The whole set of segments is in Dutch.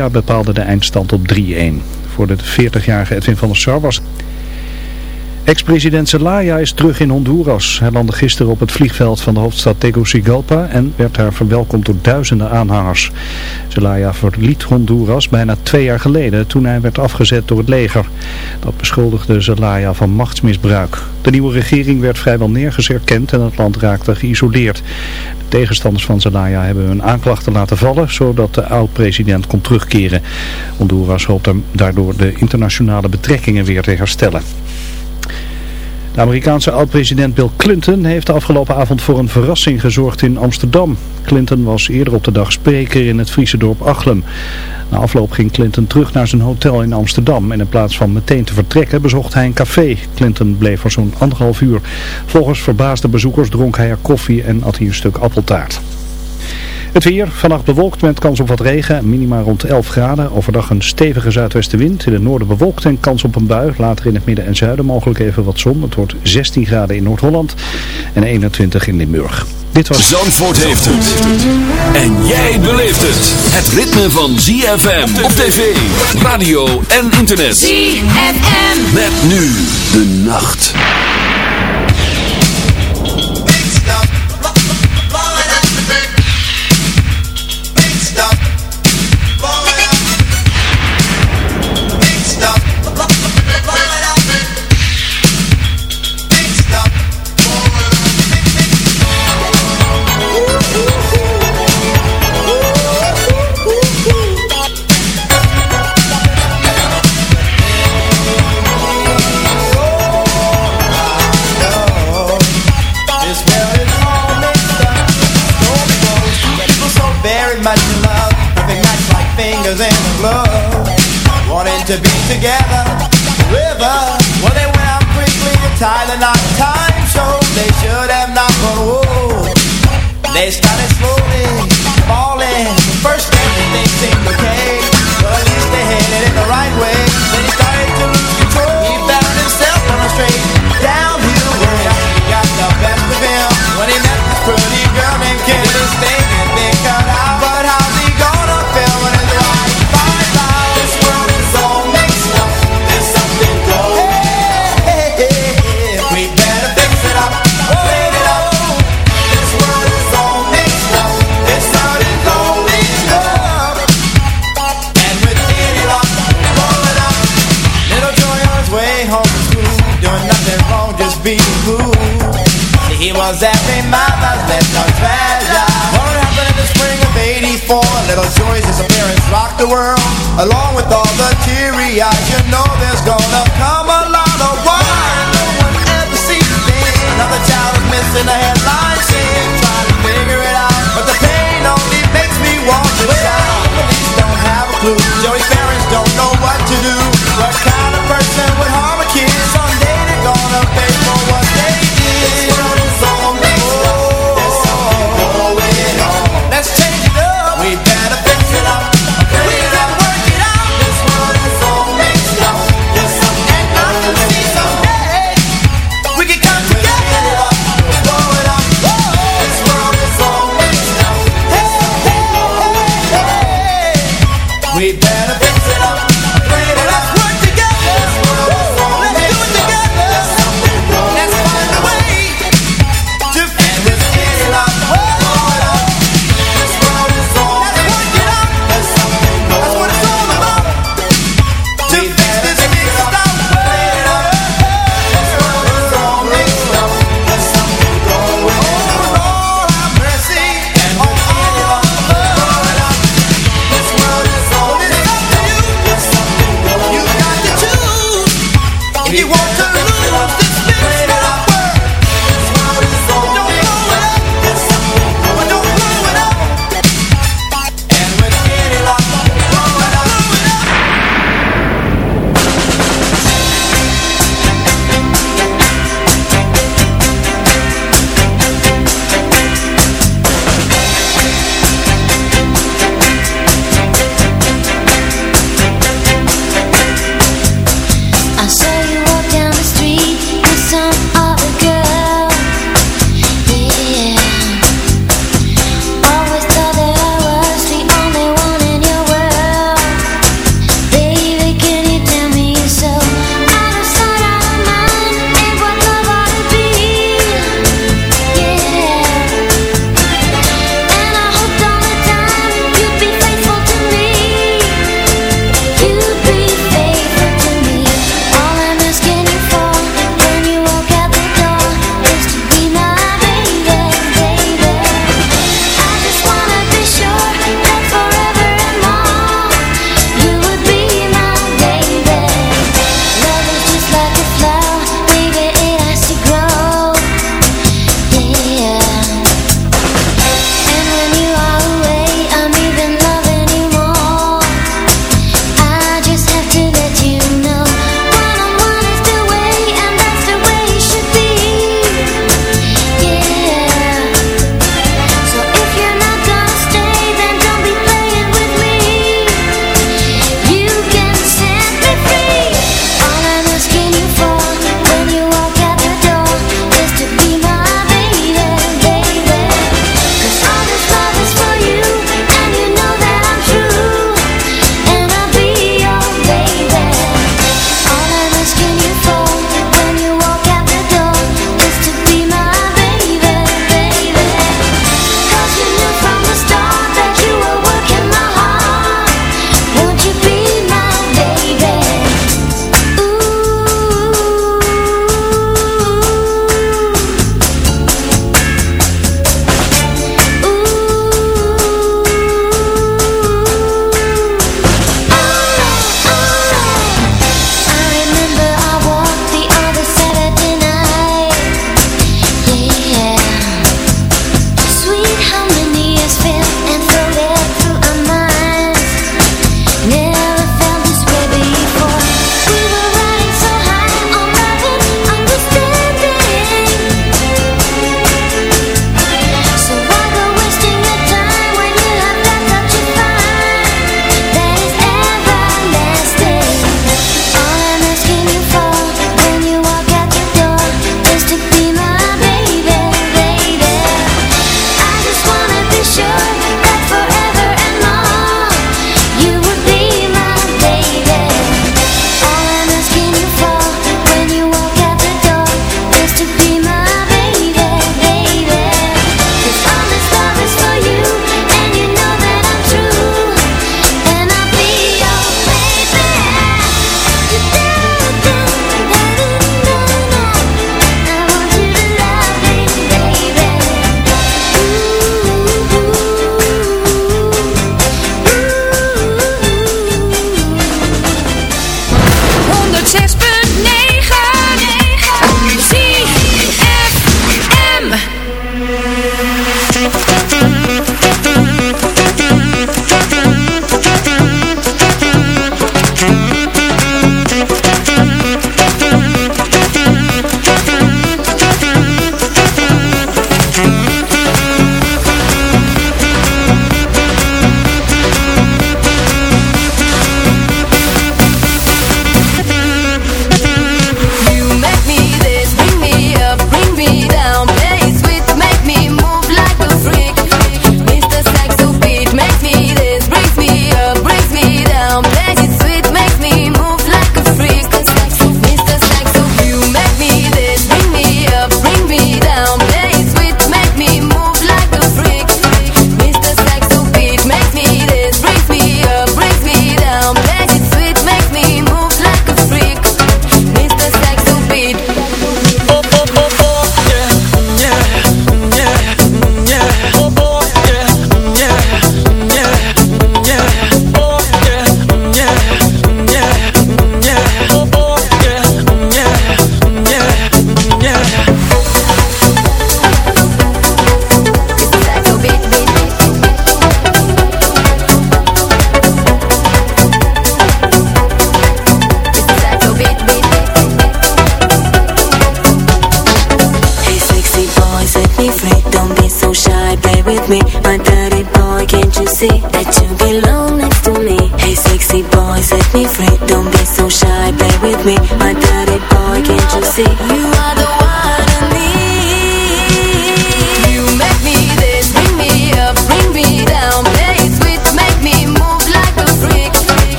Ja, bepaalde de eindstand op 3-1. Voor de 40-jarige Edwin van der Sar was... Ex-president Zelaya is terug in Honduras. Hij landde gisteren op het vliegveld van de hoofdstad Tegucigalpa en werd daar verwelkomd door duizenden aanhangers. Zelaya verliet Honduras bijna twee jaar geleden toen hij werd afgezet door het leger. Dat beschuldigde Zelaya van machtsmisbruik. De nieuwe regering werd vrijwel nergens erkend en het land raakte geïsoleerd. De tegenstanders van Zelaya hebben hun aanklachten laten vallen zodat de oud-president kon terugkeren. Honduras hoopt hem daardoor de internationale betrekkingen weer te herstellen. De Amerikaanse oud-president Bill Clinton heeft de afgelopen avond voor een verrassing gezorgd in Amsterdam. Clinton was eerder op de dag spreker in het Friese dorp Achlem. Na afloop ging Clinton terug naar zijn hotel in Amsterdam en in plaats van meteen te vertrekken bezocht hij een café. Clinton bleef voor zo'n anderhalf uur. Volgens verbaasde bezoekers dronk hij er koffie en at hij een stuk appeltaart. Het weer, vannacht bewolkt met kans op wat regen, minima rond 11 graden. Overdag een stevige zuidwestenwind, in het noorden bewolkt en kans op een bui. Later in het midden en zuiden mogelijk even wat zon. Het wordt 16 graden in Noord-Holland en 21 in Limburg. Dit was... Zandvoort heeft het. En jij beleeft het. Het ritme van ZFM op tv, radio en internet. ZFM. Met nu de nacht. To be together. River, well they went out quickly to tie the. Time showed they should have not, but whoa, they started along with all the teary eyes. You know there's gonna come a lot of why no one ever sees a thing. Another child is missing a headline scene, trying to figure it out, but the pain only makes me want to shout. Police don't have a clue. Joey's parents don't know what to do. We better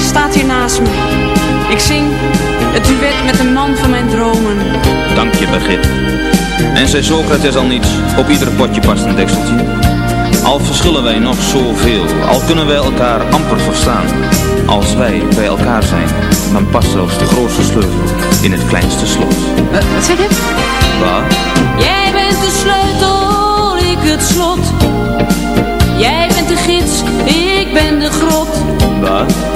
staat hier naast me. Ik zing het duet met de man van mijn dromen. Dank je, Birgit. En zei Socrates al niets, op ieder potje past een dekseltje. Al verschillen wij nog zoveel, al kunnen wij elkaar amper verstaan. Als wij bij elkaar zijn, dan past zelfs de grootste sleutel in het kleinste slot. Eh, wat zeg je? Wat? Jij bent de sleutel, ik het slot. Jij bent de gids, ik ben de grot. Wat?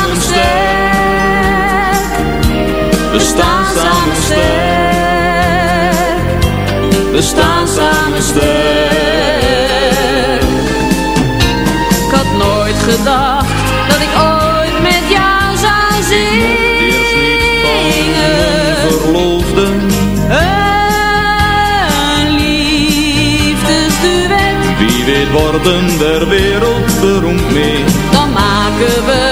samen sterk. We staan samen sterk. Ik had nooit gedacht dat ik ooit met jou zou zingen. een verloofde. Een liefdesduet, Wie weet worden der wereld beroemd mee. dan maken we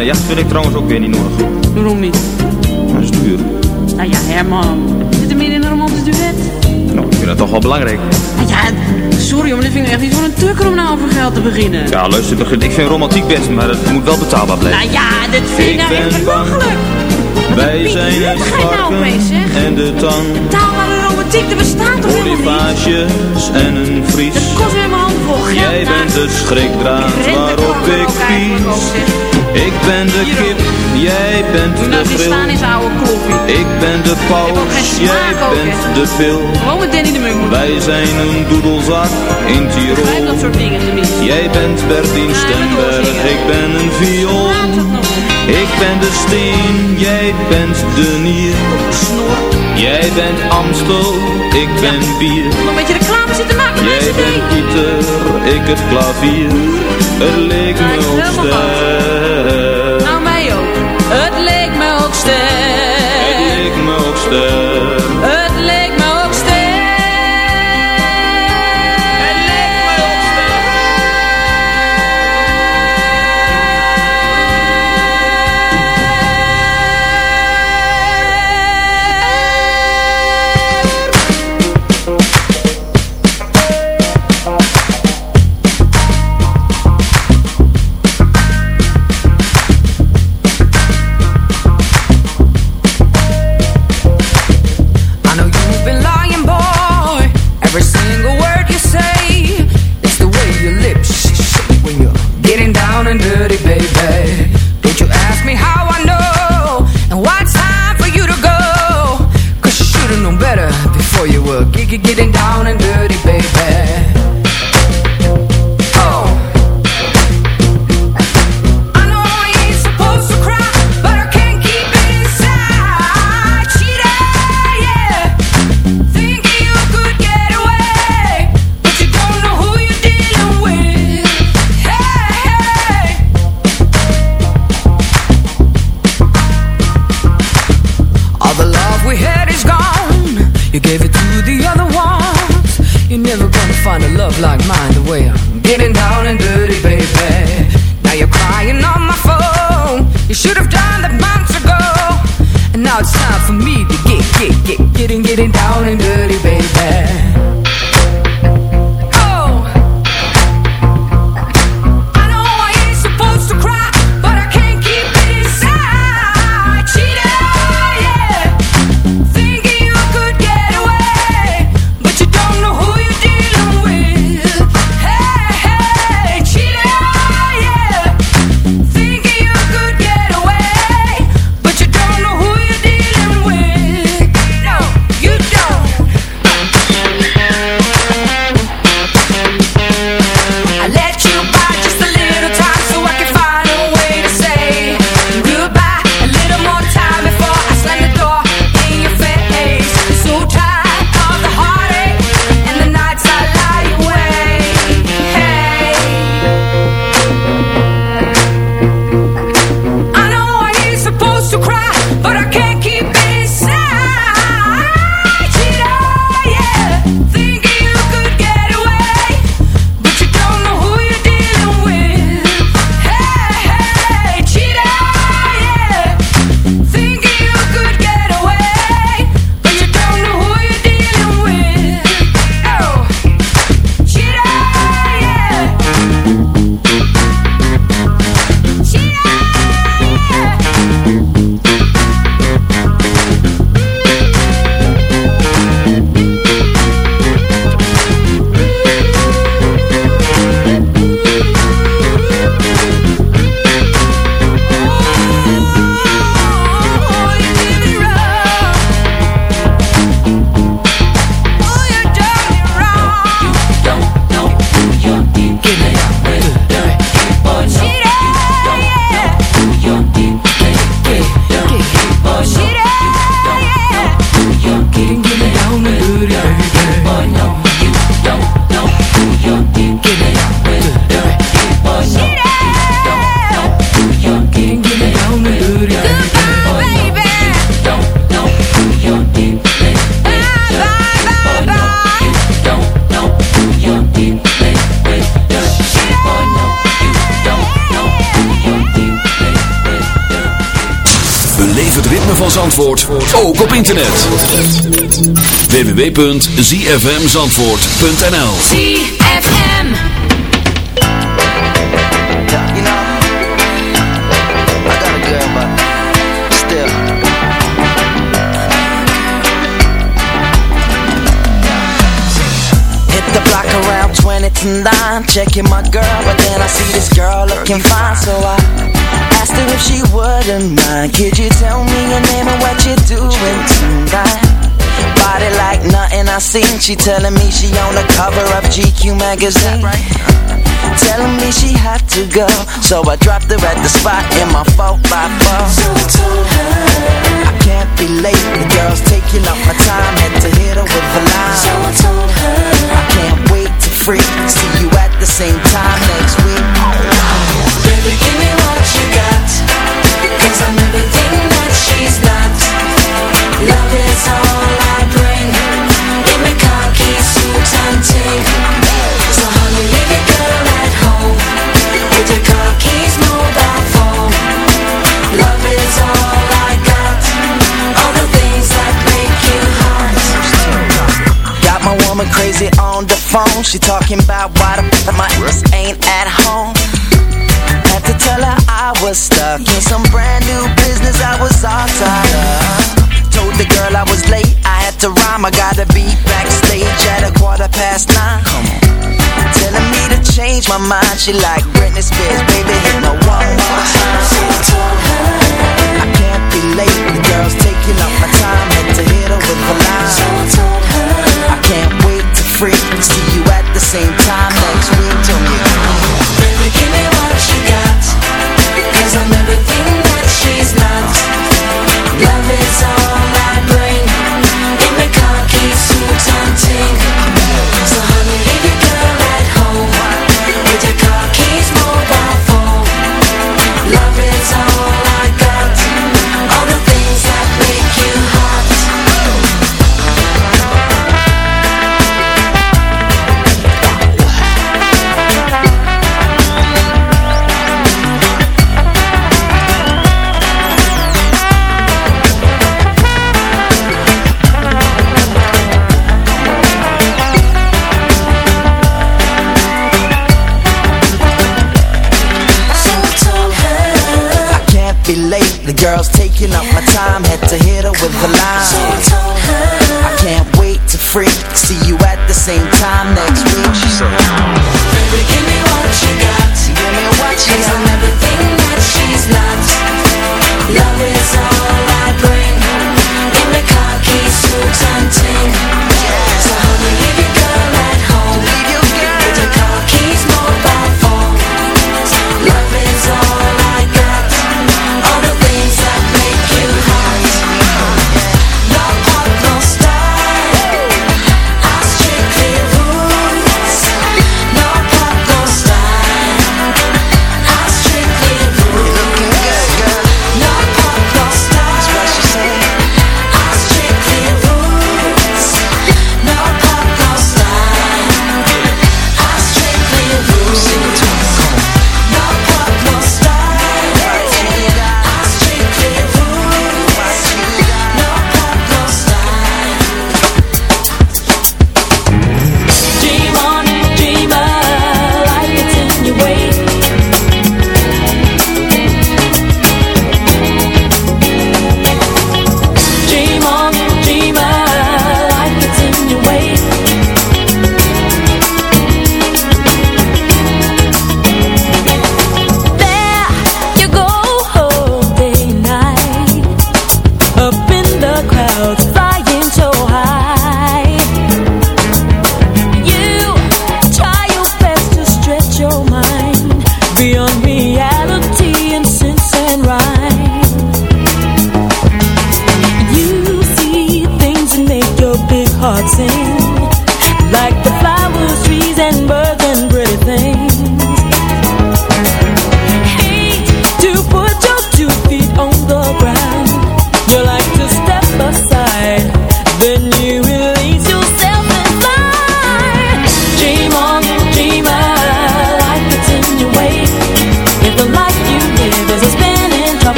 een een jacht vind ik trouwens ook weer niet nodig. Waarom niet? Dat is duur. Nou ja, Herman. Zit er meer in een romantisch duet? Nou, ik vind dat toch wel belangrijk. Nou Ja, sorry, maar dit vind ik echt niet voor een tukker om nou over geld te beginnen. Ja, luister, ik vind romantiek best, maar het moet wel betaalbaar blijven. Nou ja, dit vind ik nou echt belachelijk. Wij zijn het nou varken zeg? en de tang. Taalbare romantiek, er bestaat toch helemaal niet? En een vries. Dat kost weer mijn handen vol geld. Jij bent de schrikdraad waarop ik pies. Ik ben de kip, jij bent Doe de nou oude kloppie. Ik ben de paus, jij bent de pil. Gewoon met Danny de Munk. Wij zijn een doedelzak in Tirol. dat soort dingen tenminste. Jij bent Bertien Ja, Stemberg, ik ben een viool. Ik ben de steen, jij bent de nier. Snor. Jij bent Amstel, ik ben bier. Reclame zitten maken Jij bent. Pieter, ik het klavier. Het leek me ook sterk. Nou, mij ook. Het leek me ook Het sterk. leek me ook sterk. Internet. www.zfmzandvoort.nl ZFM. You know, I got a girl, but still. Hit the block around 20 to 9, checking my girl, but then I see this girl looking fine, so I asked her if she wouldn't mind. Could you tell me your name and what you're doing tonight? Body like nothing I seen. She telling me she on the cover of GQ magazine. Telling me she had to go, so I dropped her at the spot in my 4 by 4 So I told her I can't be late. The girl's taking up my time, had to hit her with a line. So I told her I can't wait to free. See you at the same time next week. Baby, She talking about why the f- my ass ain't at home. I was stuck in some brand new business I was all tied up. Told the girl I was late, I had to rhyme. I gotta be backstage at a quarter past nine. Come on. Telling me to change my mind. She like Britney Spears, baby, hit my one more time. I can't be late. The girl's taking up my time. Had to hit her with a line. I can't wait to freak. See you at the same time next week. Me,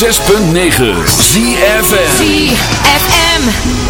106.9 ZFM ZFM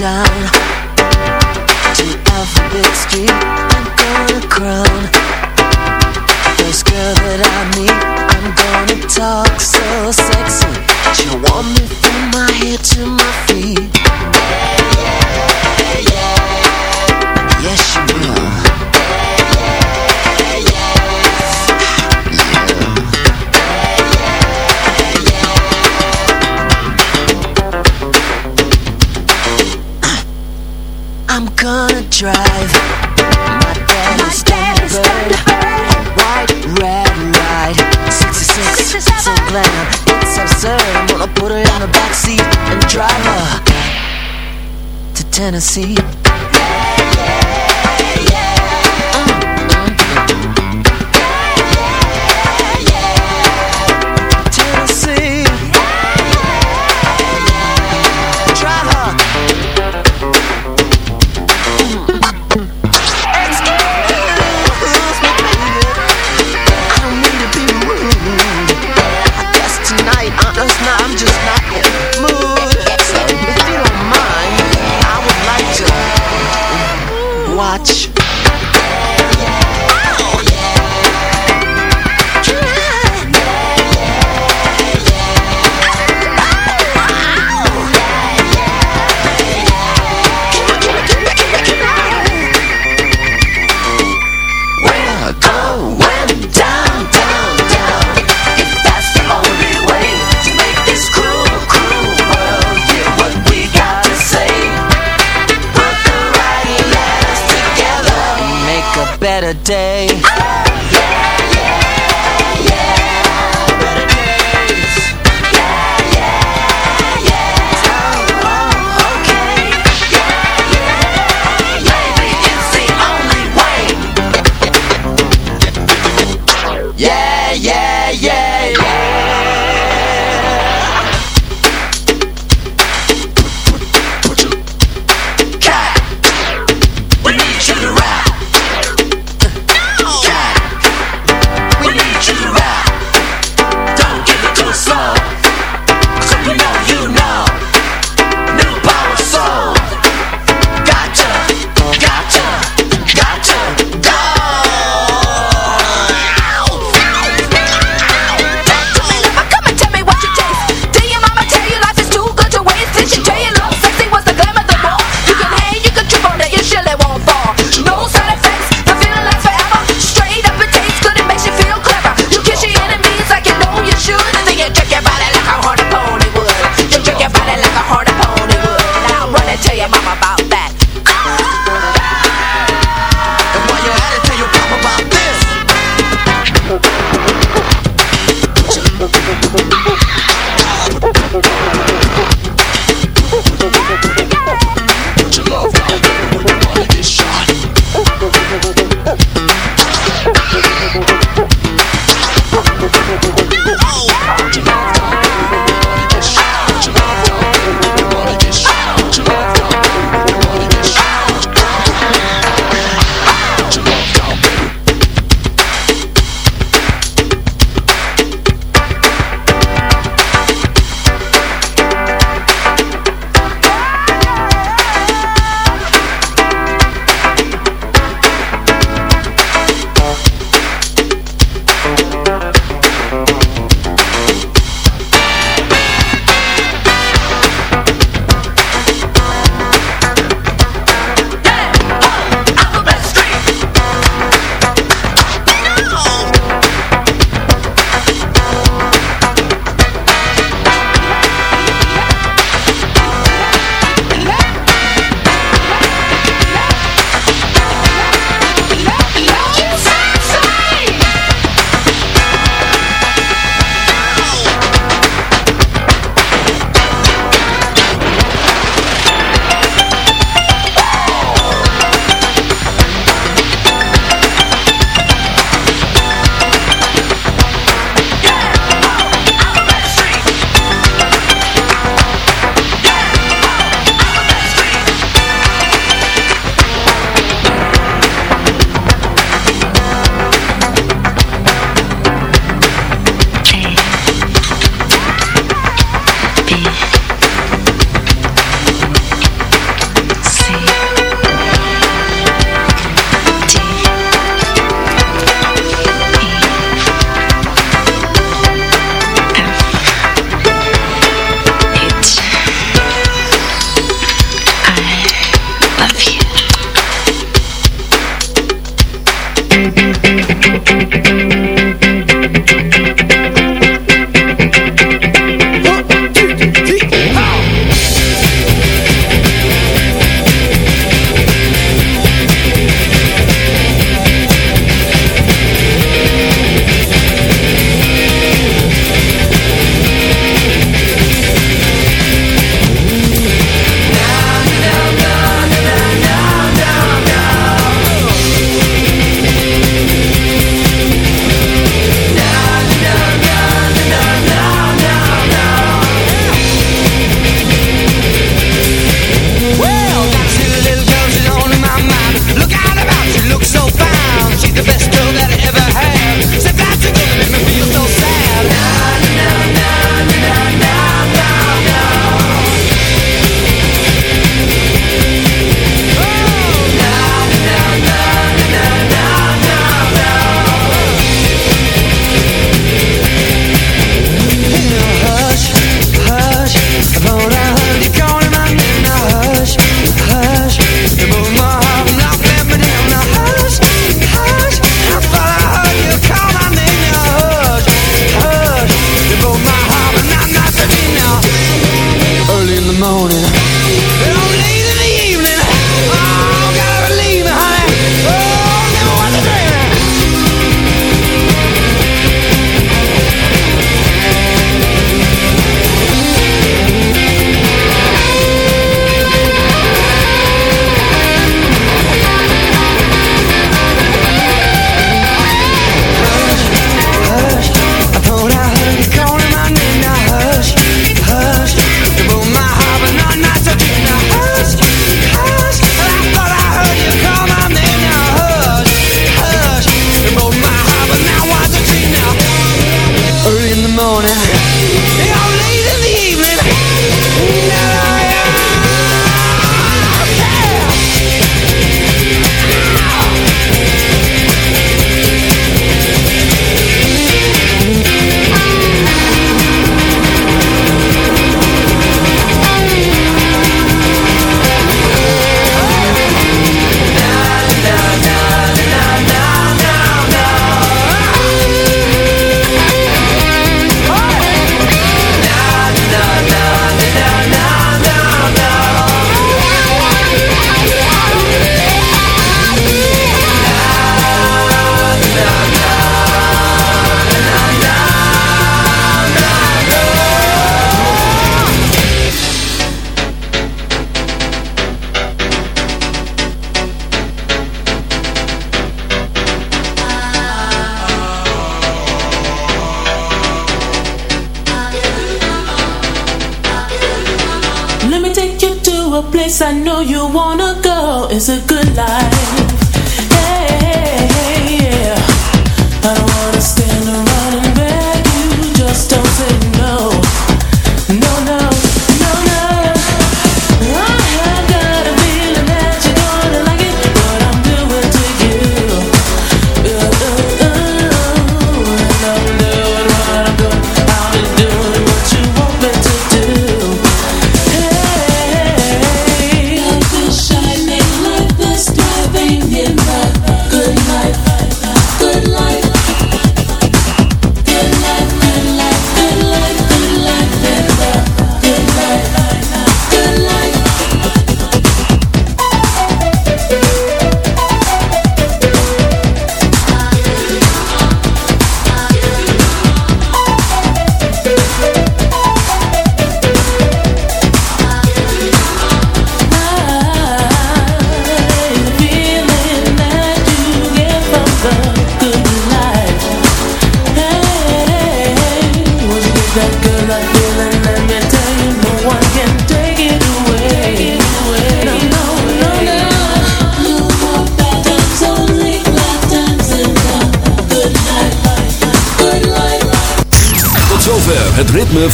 down Tennessee better day. Oh, yeah.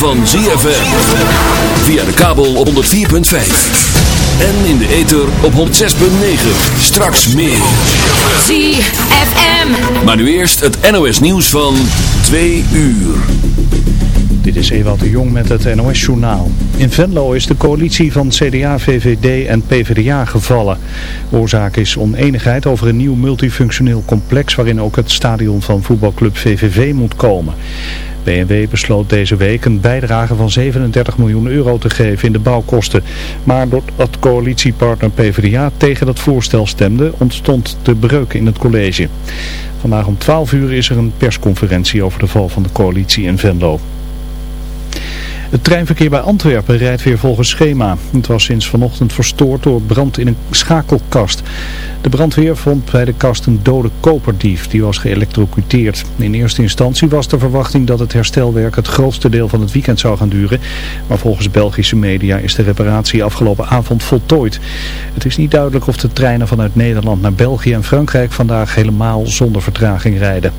Van ZFM. Via de kabel op 104.5. En in de ether op 106.9. Straks meer. ZFM. Maar nu eerst het NOS nieuws van 2 uur. Dit is Ewald de Jong met het NOS-journaal. In Venlo is de coalitie van CDA, VVD en PvdA gevallen. Oorzaak is oneenigheid over een nieuw multifunctioneel complex... waarin ook het stadion van voetbalclub VVV moet komen. BMW besloot deze week een bijdrage van 37 miljoen euro te geven in de bouwkosten. Maar doordat coalitiepartner PvdA tegen dat voorstel stemde, ontstond de breuk in het college. Vandaag om 12 uur is er een persconferentie over de val van de coalitie in Venlo. Het treinverkeer bij Antwerpen rijdt weer volgens schema. Het was sinds vanochtend verstoord door brand in een schakelkast. De brandweer vond bij de kast een dode koperdief. Die was geëlectrocuteerd. In eerste instantie was de verwachting dat het herstelwerk het grootste deel van het weekend zou gaan duren. Maar volgens Belgische media is de reparatie afgelopen avond voltooid. Het is niet duidelijk of de treinen vanuit Nederland naar België en Frankrijk vandaag helemaal zonder vertraging rijden.